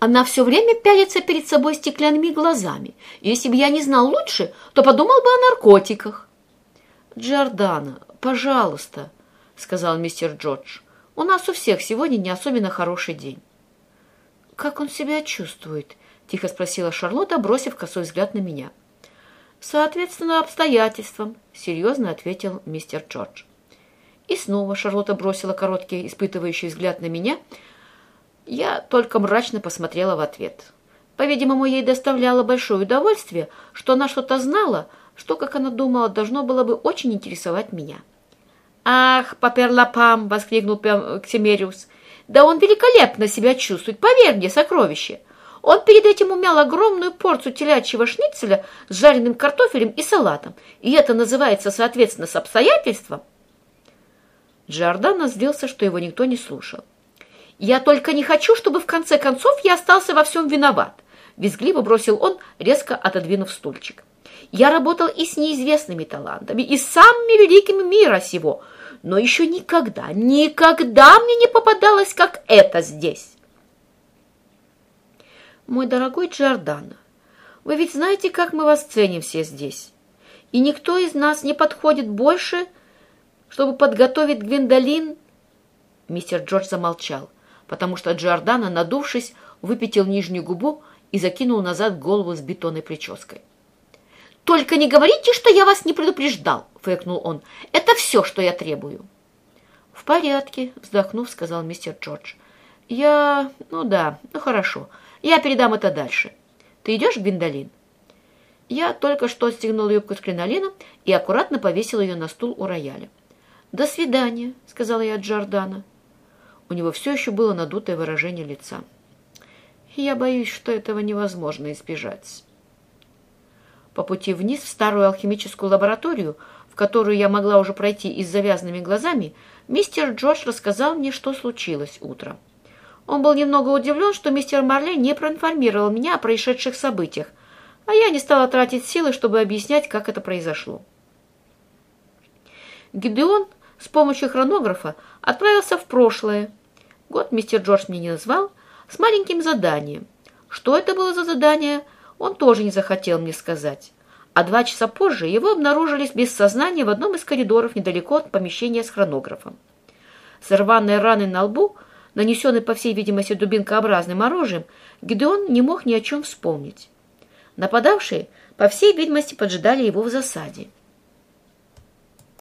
Она все время пялится перед собой стеклянными глазами. Если бы я не знал лучше, то подумал бы о наркотиках. «Джордана, пожалуйста», — сказал мистер Джордж. «У нас у всех сегодня не особенно хороший день». «Как он себя чувствует?» — тихо спросила Шарлотта, бросив косой взгляд на меня. «Соответственно, обстоятельствам», — серьезно ответил мистер Джордж. И снова Шарлотта бросила короткий испытывающий взгляд на меня. Я только мрачно посмотрела в ответ. По-видимому, ей доставляло большое удовольствие, что она что-то знала, что, как она думала, должно было бы очень интересовать меня. «Ах, паперлапам!» — воскликнул Ксимериус. «Да он великолепно себя чувствует, поверь мне, сокровище!» Он перед этим умял огромную порцию телячьего шницеля с жареным картофелем и салатом. И это называется, соответственно, с обстоятельством. Джордано сдался, что его никто не слушал. «Я только не хочу, чтобы в конце концов я остался во всем виноват», визгливо бросил он, резко отодвинув стульчик. «Я работал и с неизвестными талантами, и с самыми великими мира сего, но еще никогда, никогда мне не попадалось, как это здесь». «Мой дорогой Джордано, вы ведь знаете, как мы вас ценим все здесь, и никто из нас не подходит больше, чтобы подготовить Гвиндолин...» Мистер Джордж замолчал, потому что Джордано, надувшись, выпятил нижнюю губу и закинул назад голову с бетонной прической. «Только не говорите, что я вас не предупреждал!» — фыркнул он. «Это все, что я требую!» «В порядке», — вздохнув, сказал мистер Джордж. «Я... ну да, ну хорошо. Я передам это дальше. Ты идешь, Гвиндолин?» Я только что отстегнул юбку с кринолином и аккуратно повесил ее на стул у рояля. «До свидания», — сказала я Джордана. У него все еще было надутое выражение лица. «Я боюсь, что этого невозможно избежать». По пути вниз в старую алхимическую лабораторию, в которую я могла уже пройти и с завязанными глазами, мистер Джордж рассказал мне, что случилось утром. Он был немного удивлен, что мистер Марли не проинформировал меня о происшедших событиях, а я не стала тратить силы, чтобы объяснять, как это произошло. Гидеон с помощью хронографа отправился в прошлое. Год мистер Джордж мне не назвал, с маленьким заданием. Что это было за задание, он тоже не захотел мне сказать. А два часа позже его обнаружились без сознания в одном из коридоров недалеко от помещения с хронографом. С рваной раной на лбу – нанесенный, по всей видимости, дубинкообразным оружием, Гидеон не мог ни о чем вспомнить. Нападавшие, по всей видимости, поджидали его в засаде.